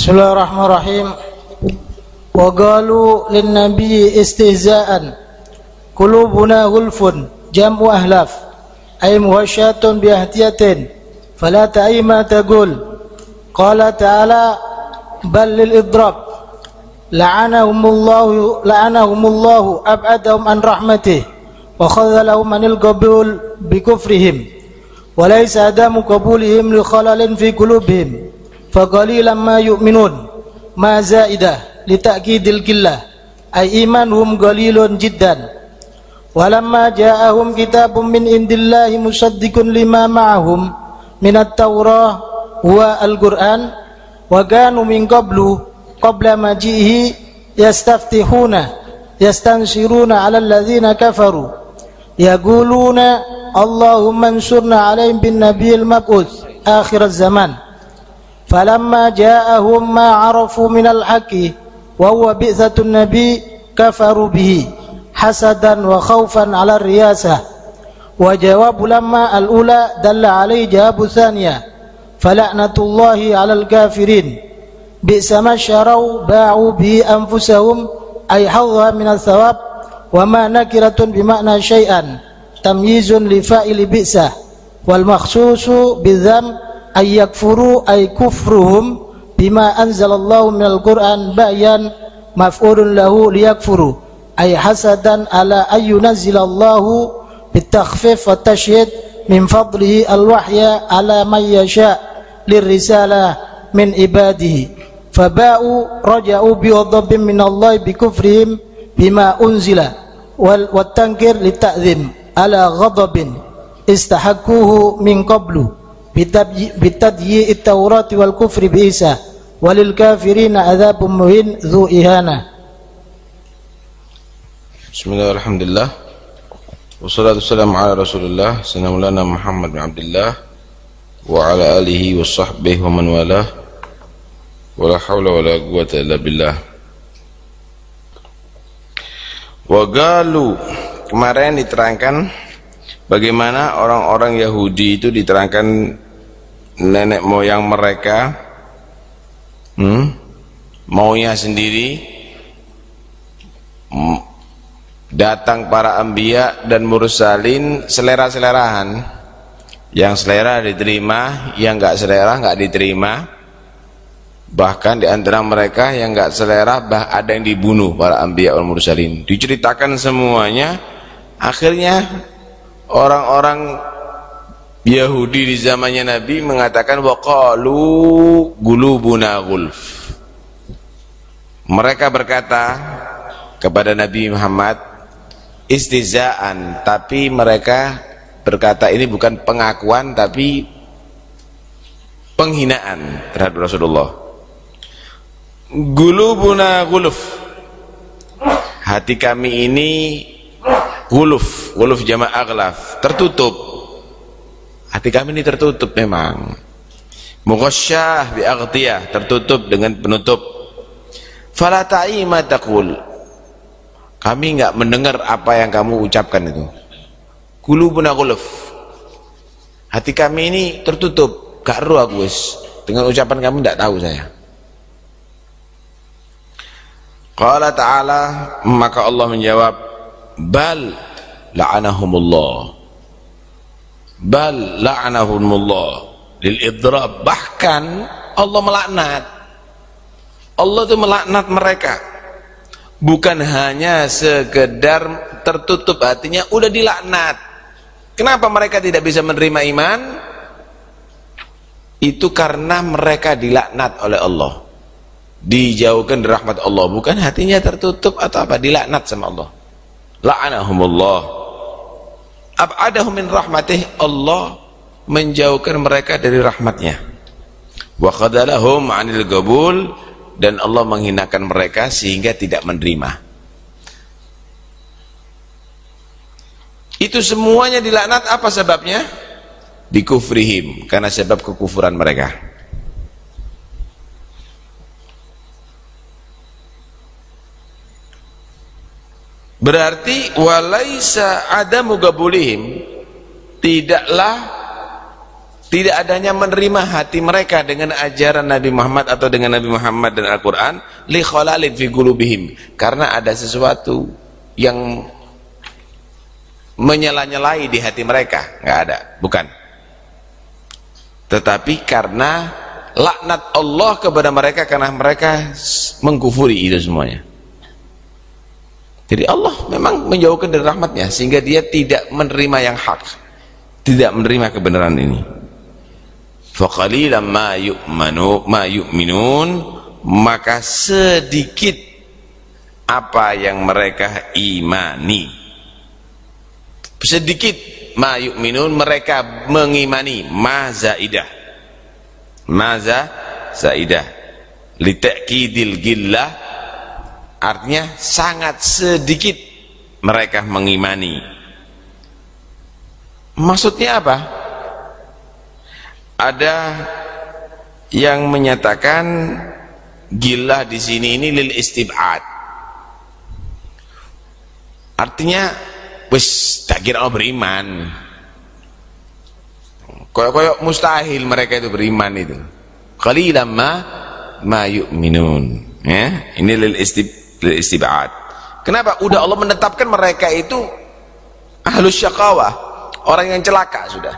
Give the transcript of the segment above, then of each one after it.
بسم الله الرحمن الرحيم وقالوا للنبي استهزاء قلوبنا غلف جمع أهلاف أي مهشاة بأهتية فلا تعي ما تقول قال تعالى بل للإضراب لعنهم الله لعنهم الله أبعدهم عن رحمته وخذلهم عن القبول بكفرهم وليس عدم قبولهم لخلل في قلوبهم faqalilan ma yu'minun ma zaidah li ta'kidil qillah. Ay imanuhum qalilun jiddan. Walamma ja'ahum kitabun min indillahi musaddiqun lima ma'ahum min at-taurah wa al-qur'an wa kanu min qablu qabla majihi yastaftihuna yastansiruna 'ala alladhina kafaru. Yaquluna Allahumma ansurna 'alaihim bin nabiyil mab'uth akhir az-zaman. فلما جاءهم ما عرفوا من الحق وهو بئثة النبي كفروا به حسدا وخوفا على الرياسة وجواب لما الأولى دل عليه جواب ثانية فلعنة الله على الكافرين. بئس ما شروا باعوا به أنفسهم أي حظها من الثواب وما نكرة بمعنى شيئا تمييز لفائل بئس والمخصوص بالذنب ayakfuru ay kufruhum bima anzalallahu minal Qur'an bayan maf'ulun lahu liyakfuru ay hasadan ala ayyunazzilallahu بالتخفيف والتشهيد من فضله الوحي ala man yasha lirrisalah min ibadihi فباءوا رجعوا بغضب من الله بكفرهم بما أنزل والتنكر للتأذم على غضب استحقوه من قبله bitadyi at-taurati wal kufri bi Isa walil kafirina adzabun muhin dzu ihana. Bismillahirrahmanirrahim Wassalatu wassalamu ala Rasulillah sanamulana Muhammad bin Abdullah wa ala alihi washabbihi wa man walah wala haula wala quwata illa billah. Wa galu kemarin diterangkan bagaimana orang-orang Yahudi itu diterangkan nenek moyang mereka hmm, maunya sendiri datang para ambia dan mursalin selera-selerahan. Yang selera diterima yang enggak selera enggak diterima. Bahkan di antara mereka yang enggak selera bah ada yang dibunuh para anbiya wal mursalin. Diceritakan semuanya akhirnya orang-orang Yahudi di zamannya Nabi mengatakan waqalu gulubuna gulf mereka berkata kepada Nabi Muhammad istizaan tapi mereka berkata ini bukan pengakuan tapi penghinaan terhadap Rasulullah. Gulubuna guluf Hati kami ini Guluf Guluf jama' Tertutup Hati kami ini tertutup memang. Mughasyah bi'aghtiyah Tertutup dengan penutup. Falata'i matakul Kami enggak mendengar apa yang kamu ucapkan itu. Gulubuna guluf Hati kami ini tertutup. Gak ruh aku Dengan ucapan kamu enggak tahu saya. Qala ta'ala maka Allah menjawab bal la'anahumullah bal la'anahumullah. Lil idrab. Bahkan Allah melaknat. Allah itu melaknat mereka. Bukan hanya sekedar tertutup hatinya udah dilaknat. Kenapa mereka tidak bisa menerima iman? Itu karena mereka dilaknat oleh Allah. Dijauhkan dari rahmat Allah. Bukan hatinya tertutup atau apa dilaknat sama Allah. La'anahumullah ab'adahum min rahmatih Allah menjauhkan mereka dari rahmatnya. Wa khadalahum 'anil gabul dan Allah menghinakan mereka sehingga tidak menerima. Itu semuanya dilaknat apa sebabnya? Bikufrihim karena sebab kekufuran mereka Berarti walaisa ada mugabulihim tidaklah tidak adanya menerima hati mereka dengan ajaran Nabi Muhammad atau dengan Nabi Muhammad dan Al-Quran li khalalin fi qulubihim karena ada sesuatu yang menyala-nyalai di hati mereka. Nggak ada bukan. Tetapi karena laknat Allah kepada mereka karena mereka mengkufuri itu semuanya jadi Allah memang menjauhkan dari rahmatnya sehingga dia tidak menerima yang hak tidak menerima kebenaran ini. Faqalilan ma yu'manu ma yu'minun maka sedikit apa yang mereka imani. Sedikit ma yu'minun mereka mengimani. Ma zaidah. Ma zaidah. Li gillah artinya sangat sedikit mereka mengimani. Maksudnya apa? Ada yang menyatakan gila di sini ini lil istibad. Artinya wis tak kira beriman. Koyok-koyok mustahil mereka itu beriman itu. Qalilan ma ma yu'minun. Ya ini lil istib lil istibad. Kenapa? Udah Allah menetapkan mereka itu ahlus syaqawah orang yang celaka sudah.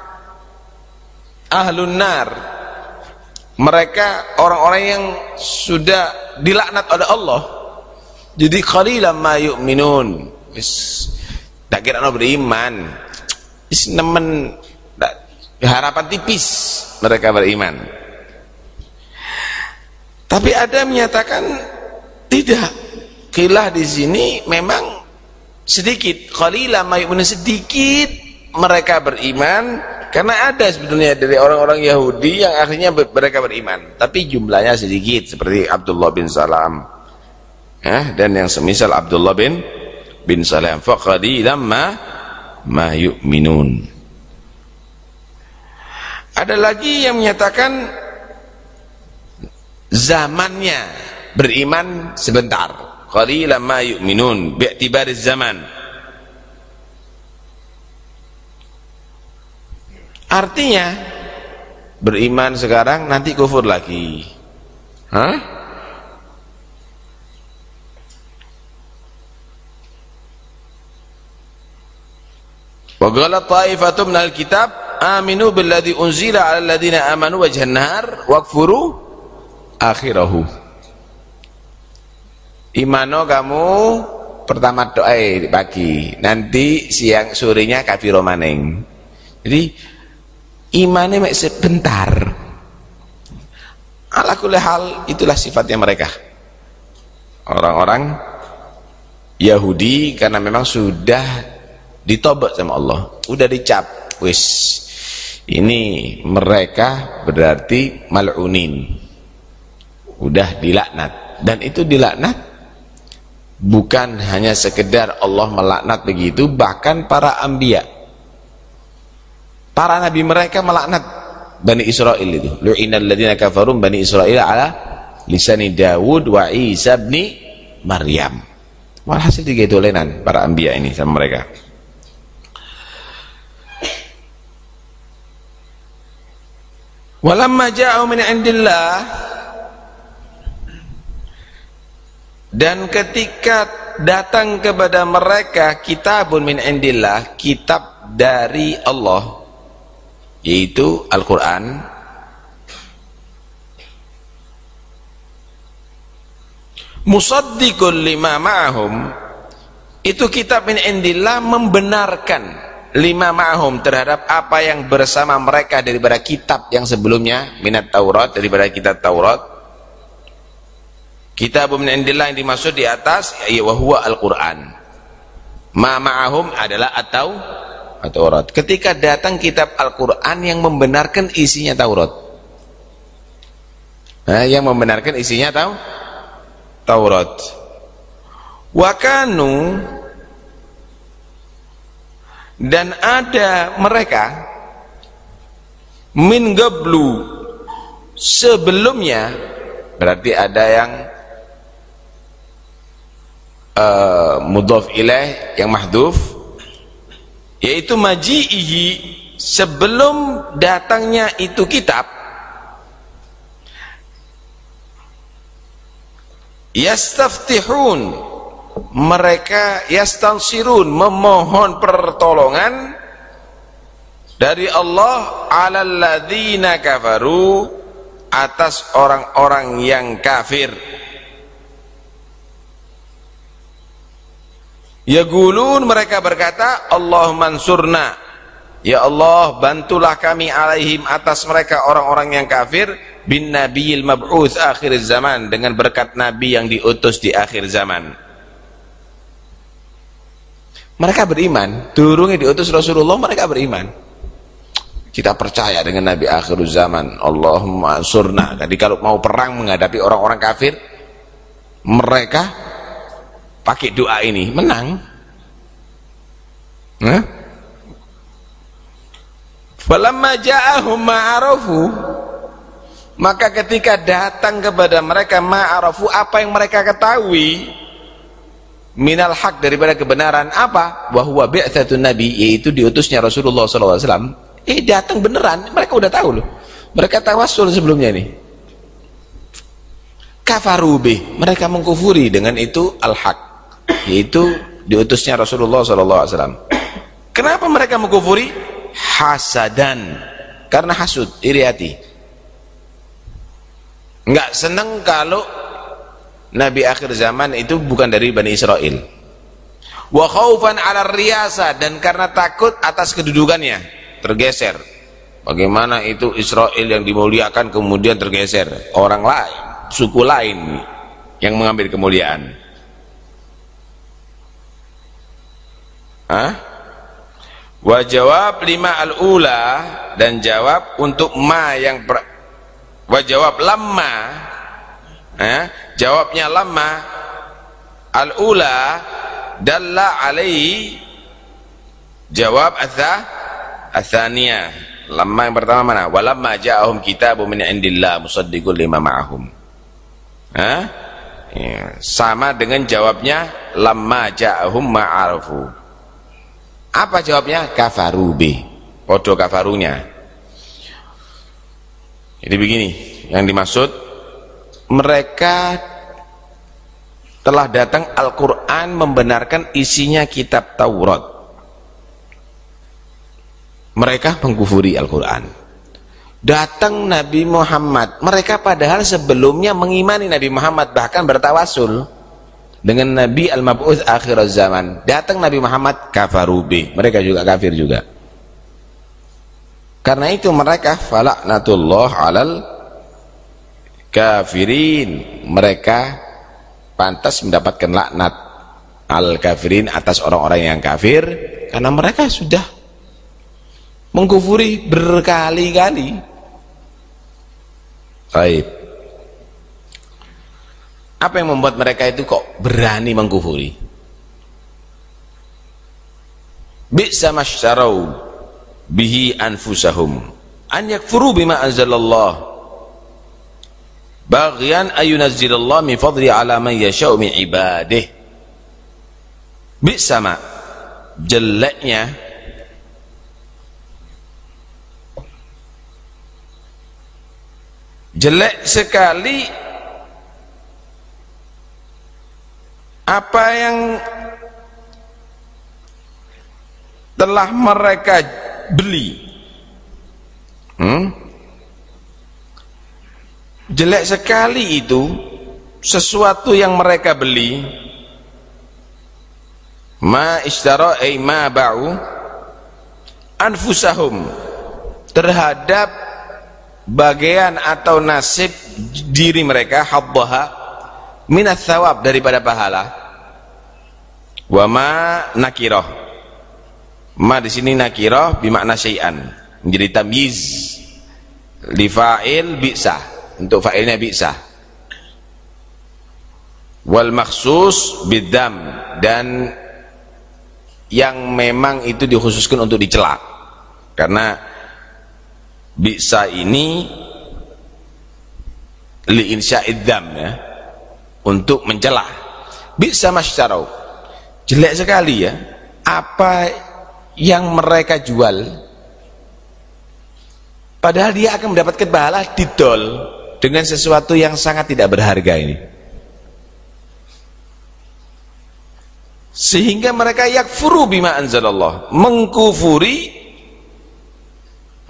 Ahlun nar. Mereka orang-orang yang sudah dilaknat oleh Allah. Jadi qalilan ma yu'minun. Wis tak kira beriman. Wis nemen harapan tipis mereka beriman. Tapi ada menyatakan tidak kilah di sini memang sedikit qalilan ma yu'minun sedikit mereka beriman karena ada sebetulnya dari orang-orang Yahudi yang akhirnya mereka beriman, tapi jumlahnya sedikit seperti Abdullah bin Salam. Ya, dan yang semisal Abdullah bin bin Salam faqadilan ma ma yu'minun. Ada lagi yang menyatakan zamannya beriman sebentar. Qalilan ma yu'minun bi'tibariz zaman. Artinya beriman sekarang nanti kufur lagi. Hah? Wa qala ta'ifatu minal kitab aminu billadhi unzila 'alal ladzina amanu wajhan nahar wakfuru akhirahu. Imano kamu pertama doa pagi, nanti siang sorenya kafir maning. Jadi imannya mek sebentar. Ala hal itulah sifatnya mereka. Orang-orang Yahudi karena memang sudah ditobat sama Allah. Udah dicap. Wis. Ini mereka berarti malunin. Udah dilaknat. Dan itu dilaknat bukan hanya sekedar Allah melaknat begitu bahkan para ambia Para nabi mereka melaknat Bani Israel itu. Lu'inal ladzina kafarum Bani Israel ala lisani Dawud wa Isa bin Maryam. Walhasil tiga itu lenan para anbiya ini sama mereka. Walamma ja'u min indillah dan ketika datang kepada mereka kitabun min indillah kitab dari Allah yaitu Al-Quran. Musaddiqul lima ma'ahum itu kitab min indillah membenarkan lima ma'ahum terhadap apa yang bersama mereka daripada kitab yang sebelumnya minat Taurat daripada kitab Taurat kitab min indillah yang dimaksud di atas ya huwa Al-Quran ma ma'ahum adalah atau Taurat. Ketika datang kitab Al-Quran yang membenarkan isinya Taurat. Nah, yang membenarkan isinya tahu? Taurat. Wakanu dan ada mereka min gablu sebelumnya berarti ada yang uh, mudhaf ilaih yang mahdhuf yaitu maji'ihi sebelum datangnya itu kitab yastaftihun mereka yastansirun memohon pertolongan dari Allah alal ladzina kafaru atas orang-orang yang kafir Yagulun mereka berkata Allah mansurna. Ya Allah bantulah kami alaihim atas mereka orang-orang yang kafir bin nabiyil mab'uth akhir zaman dengan berkat nabi yang diutus di akhir zaman. Mereka beriman turunnya diutus Rasulullah mereka beriman. Kita percaya dengan nabi akhir zaman Allahumma ansurna. Jadi kalau mau perang menghadapi orang-orang kafir mereka pakai doa ini menang. Nah falamma ja'ahum ma'arafu maka ketika datang kepada mereka ma'arafu apa yang mereka ketahui? Minal hak daripada kebenaran apa? Bahwa bi'athatun nabi yaitu diutusnya Rasulullah SAW eh datang beneran mereka udah tahu loh. Mereka tawasul sebelumnya nih. Kafarubih mereka mengkufuri dengan itu al-haq yaitu diutusnya Rasulullah SAW kenapa mereka mengkufuri? Hasadan. Karena hasud iri hati. Nggak senang kalau Nabi akhir zaman itu bukan dari Bani Israel. Wa khaufan ala riyasa dan karena takut atas kedudukannya tergeser. Bagaimana itu Israel yang dimuliakan kemudian tergeser? Orang lain suku lain yang mengambil kemuliaan Hah? Wa lima al-ula dan jawab untuk ma yang per, wa eh? jawabnya lamma al-ula dalla alaihi jawab atha athaniya lamma yang pertama mana walamma ja'ahum kitabun min indillah musaddiqul lima ma'ahum eh? ya. sama dengan jawabnya lamma ja'ahum ma'arufu apa jawabnya? Kafarubi. Podo kafarunya. Jadi begini, yang dimaksud mereka telah datang Al-Quran membenarkan isinya kitab Taurat. Mereka mengkufuri Al-Quran. Datang Nabi Muhammad, mereka padahal sebelumnya mengimani Nabi Muhammad bahkan bertawasul dengan Nabi al-mab'uth akhir zaman. Datang Nabi Muhammad kafarubi mereka juga kafir juga. Karena itu mereka falaknatullah alal kafirin. Mereka pantas mendapatkan laknat al kafirin atas orang-orang yang kafir. Karena mereka sudah mengkufuri berkali-kali. Baik apa yang membuat mereka itu kok berani mengkufuri? Bi'sa masyarau bihi anfusahum. An yakfuru bima anzalallah. Baghyan ayunazzilallah min fadli ala man yasha'u min ibadih. Bi'sa ma jeleknya jelek sekali apa yang telah mereka beli? Hmm? jelek sekali itu sesuatu yang mereka beli. Ma ishtara ay ma ba'u anfusahum terhadap bagian atau nasib diri mereka habbaha minat thawab daripada pahala wa ma ma di sini nakiroh bimakna syai'an. Menjadi tamyiz. Li fa'il bi'sa untuk fa'ilnya bi'sa wal maksus bidam dan yang memang itu dikhususkan untuk dicela. Karena bi'sa ini li insya'id dam ya. Untuk mencela bisa masyarakat jelek sekali ya. Apa yang mereka jual padahal dia akan mendapatkan pahala didol dengan sesuatu yang sangat tidak berharga ini. Sehingga mereka yakfuru bima anzalallah mengkufuri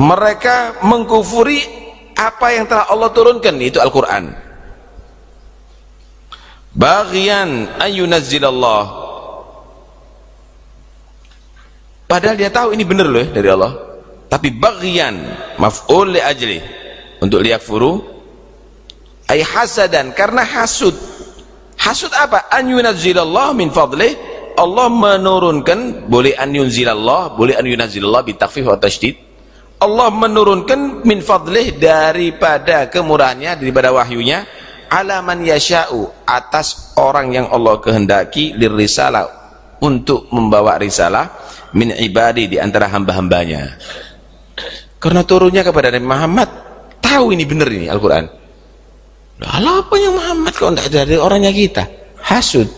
mereka mengkufuri apa yang telah Allah turunkan itu Al-Quran. Bagian ayunazzilallah padahal dia tahu ini benar loh ya, dari Allah. Tapi bagian maf'ul li ajli untuk liyakfuru ay hasadan karena hasud. Hasud apa? An yunazzilallah min fadlih. Allah menurunkan boleh an yunzilallah boleh an yunazzilallah bitakfif wa tasydid. Allah menurunkan min fadlih daripada kemurahannya daripada wahyunya alaman yasha'u atas orang yang Allah kehendaki lirisalah untuk membawa risalah min ibadi di antara hamba-hambanya. Karena turunnya kepada Nabi Muhammad tahu ini benar ini Al-Quran. Lalu apa yang Muhammad kok tidak dari orangnya kita? Hasud.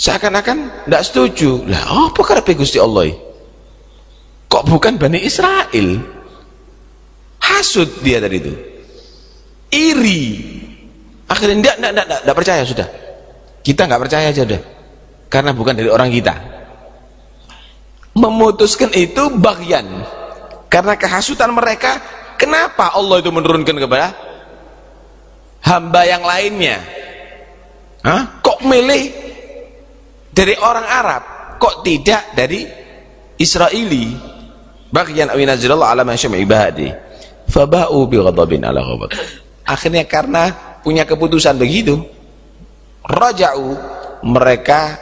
Seakan-akan tidak setuju. Lah apa karena Gusti Allah kok bukan Bani Israel? Hasud dia tadi itu. Iri. Akhirnya tidak tidak tidak percaya sudah. Kita nggak percaya aja deh karena bukan dari orang kita memutuskan itu bagian. Karena kehasutan mereka kenapa Allah itu menurunkan kepada hamba yang lainnya? Hah? kok milih dari orang Arab kok tidak dari Israeli? Bagian awinazillallah ala masyam ibadi faba'u ala akhirnya karena punya keputusan begitu raja'u mereka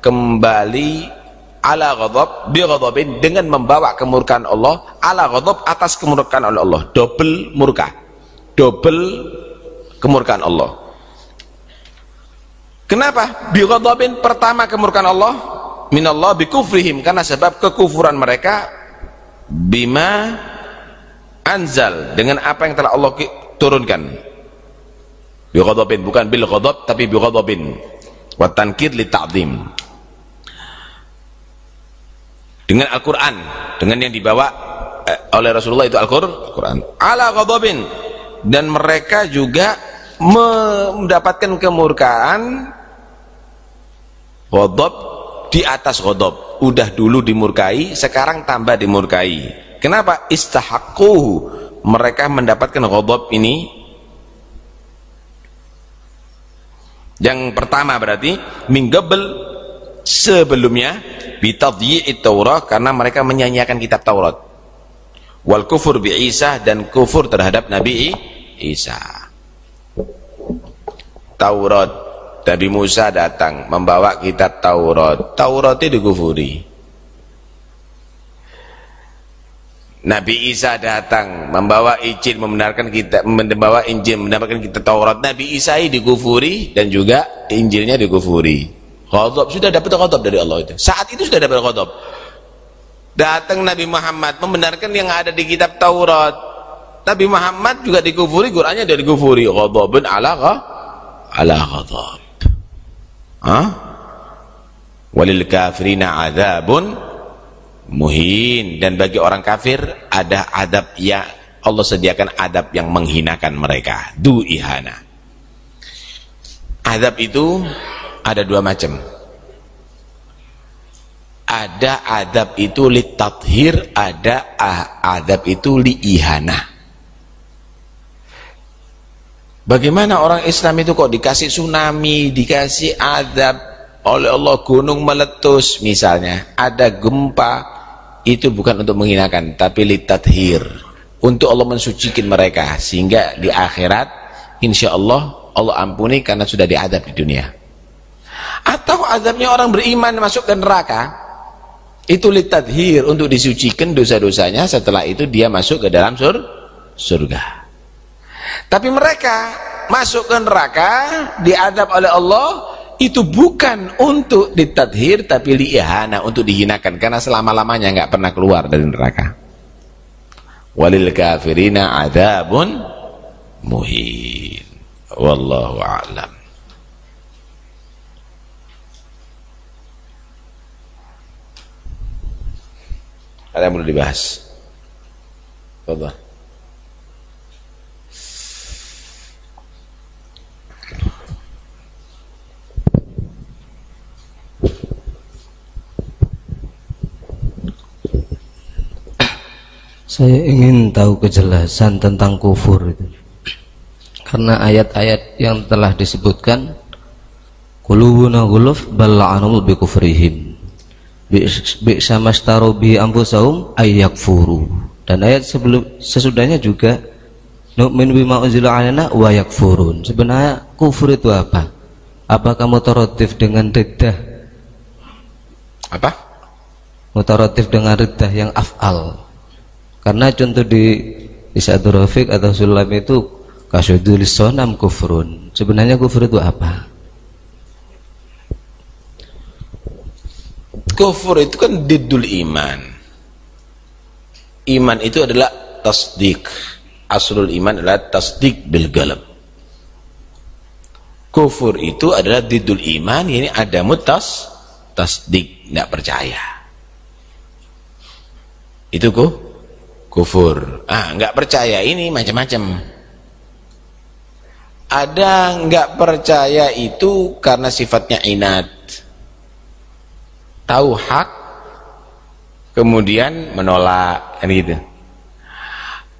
kembali ala ghadab bi ghadabin dengan membawa kemurkaan Allah. Ala ghadab atas kemurkaan oleh Allah. Double murka. Double kemurkaan Allah. Kenapa? Bi ghadabin pertama kemurkaan Allah. Minallah bi kufrihim. Karena sebab kekufuran mereka bima anzal. Dengan apa yang telah Allah turunkan. Bi ghadabin bukan bil ghadab tapi bi ghadabin. Wa tankir li ta'zim. Dengan Al-Qur'an, dengan yang dibawa eh, oleh Rasulullah itu Al-Qur'an. Ala dan mereka juga mendapatkan kemurkaan Ghadab di atas ghadab. Udah dulu dimurkai, sekarang tambah dimurkai. Kenapa? Istahaqquhu. Mereka mendapatkan ghadab ini Yang pertama berarti minggabel sebelumnya bitadyi'it Taurat karena mereka menyanyiakan kitab Taurat. Wal kufur bi Isa dan kufur terhadap Nabi Isa. Taurat Nabi Musa datang membawa kitab Taurat. Taurat itu dikufuri. Nabi Isa datang membawa Injil membenarkan kita membawa Injil mendapatkan kita Taurat. Nabi Isa dikufuri dan juga Injilnya dikufuri. Ghadab sudah dapat ghadab dari Allah itu. Saat itu sudah dapat ghadab. Datang Nabi Muhammad membenarkan yang ada di kitab Taurat. Nabi Muhammad juga dikufuri, Qur'annya juga dikufuri. Ghadabun ala ala ghadab. Hah? Walil kafirina adzabun muhin dan bagi orang kafir ada adab yang Allah sediakan adab yang menghinakan mereka. Du ihana. Adab itu ada dua macam. Ada adab itu li tathir, ada adab itu li ihana. Bagaimana orang Islam itu kok dikasih tsunami, dikasih adab oleh Allah gunung meletus misalnya, ada gempa, itu bukan untuk menghinakan, tapi litathir. Untuk Allah mensucikan mereka sehingga di akhirat insya Allah Allah ampuni karena sudah diadab di dunia. Atau adabnya orang beriman masuk ke neraka itu litathir untuk disucikan dosa-dosanya setelah itu dia masuk ke dalam sur surga. Tapi mereka masuk ke neraka, diadab oleh Allah, itu bukan untuk ditadhir tapi liihana untuk dihinakan karena selama-lamanya nggak pernah keluar dari neraka. Walil kafirina adabun muhin. Wallahu a'lam. Ada yang perlu dibahas? Tafadhal. Saya ingin tahu kejelasan tentang kufur itu. Karena ayat-ayat yang telah disebutkan qulubuna ghuluf bal la'anul bi kufrihim. Bi'sa mastaru bi anfusahum ayyakfuru. Dan ayat sebelum sesudahnya juga nu'min bima unzila alaina wa yakfurun. Sebenarnya kufur itu apa? Apakah mutarotif dengan riddah? Apa? Mutarotif dengan riddah yang af'al karena contoh di Rafiq atau Sulam itu kasudul sonam kufrun. Sebenarnya kufur itu apa? Kufur itu kan didul iman. Iman itu adalah tasdik. Aslul iman adalah tasdik bil galab. Kufur itu adalah didul iman, ini ada mutas tasdik, tidak percaya. Itu kok kufur ah nggak percaya ini macam-macam ada nggak percaya itu karena sifatnya inat tahu hak kemudian menolak kan gitu.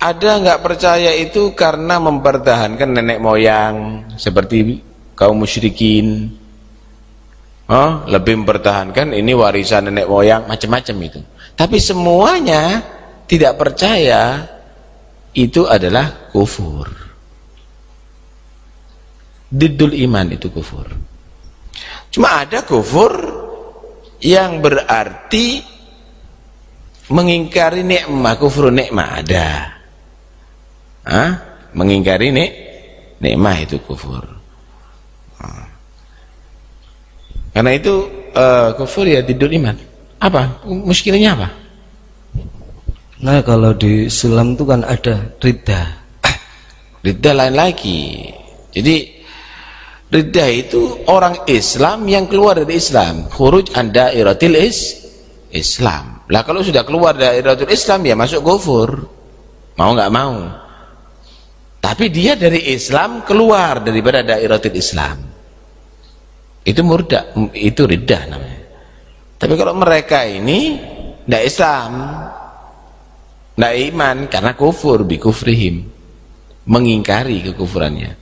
Ada nggak percaya itu karena mempertahankan nenek moyang seperti kaum musyrikin? Oh, lebih mempertahankan ini warisan nenek moyang macam-macam itu. Tapi semuanya tidak percaya itu adalah kufur. Didul iman itu kufur. Cuma ada kufur yang berarti mengingkari nikmah kufur nikmah ada. Hah? mengingkari nik nikmah itu kufur. Karena itu uh, kufur ya didul iman. Apa? Muskilnya apa? Nah kalau di Islam itu kan ada rida Rida lain lagi. Jadi Rida itu orang Islam yang keluar dari Islam. Khuruj anda iratil is Islam. Lah kalau sudah keluar dari iratil Islam ya masuk gofur Mau nggak mau. Tapi dia dari Islam keluar daripada dairatul Islam. Itu murda Itu rida namanya. Tapi kalau mereka ini Tidak Islam. Tidak iman karena kufur bi kufrihim. Mengingkari kekufurannya.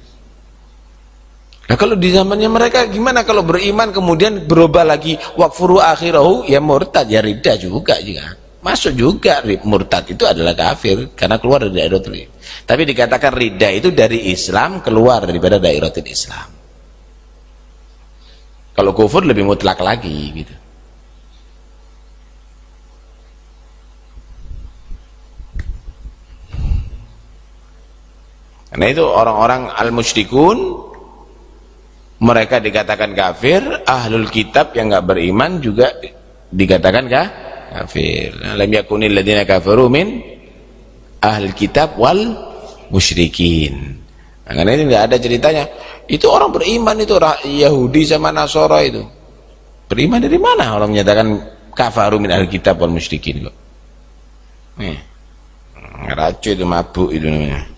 Nah kalau di zamannya mereka gimana kalau beriman kemudian berubah lagi wakfuru akhirahu ya murtad ya rida juga juga. Masuk juga murtad itu adalah kafir karena keluar dari dairatul Tapi dikatakan rida itu dari Islam keluar daripada dairatul Islam. Kalau kufur lebih mutlak lagi gitu. Karena itu orang-orang al-musyrikun mereka dikatakan kafir, ahlul kitab yang enggak beriman juga dikatakan kah? kafir. Lam yakunil ladzina kafaru min ahlul kitab wal musyrikin. Nah, karena ini enggak ada ceritanya. Itu orang beriman itu Yahudi sama Nasara itu. Beriman dari mana orang menyatakan kafaru min ahlul kitab wal musyrikin kok? Nih. Racu itu mabuk itu namanya.